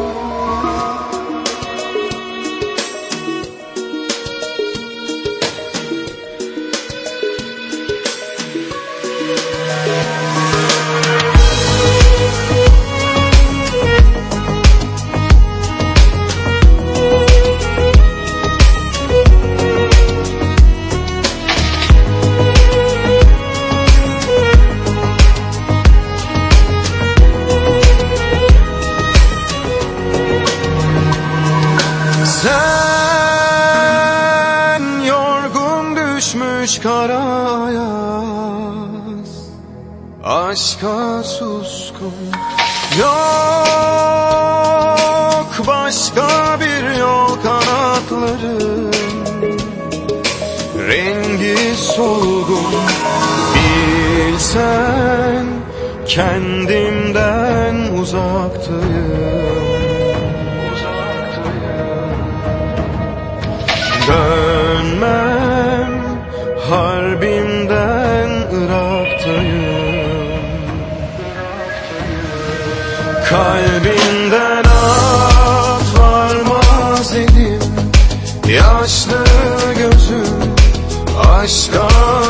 Lord. Sen yorgun düşmüş karayaz Aşka suskun. Yok başka bir yol kanatların Rengi solgun. Bilsen kendimden uzaktayım Kalbimden at varmaz elim Yaşlı gözüm aşka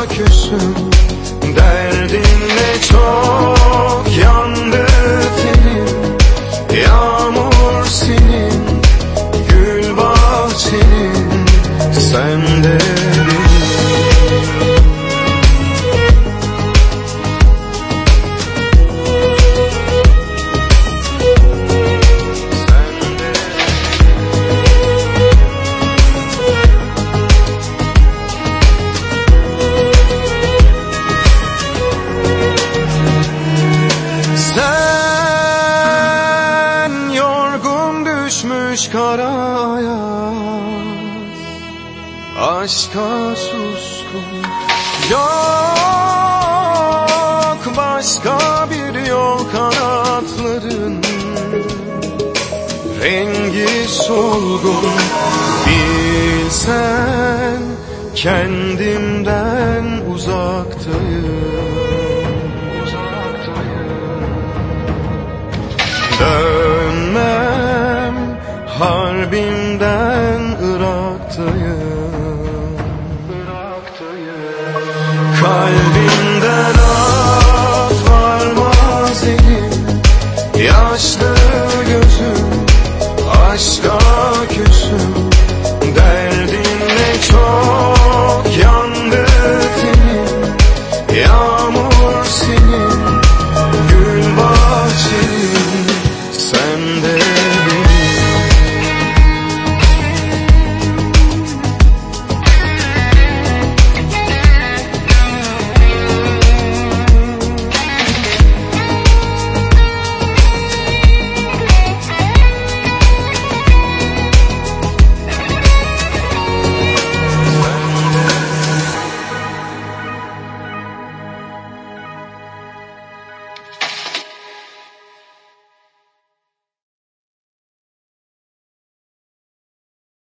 küsüm Derdinle karayaz Aşka suskun. Yok başka bir yol kanatların Rengi solgun. Bilsen kendimden Kalbimden at var mazinin Yaşlı gözüm aşka küsüm.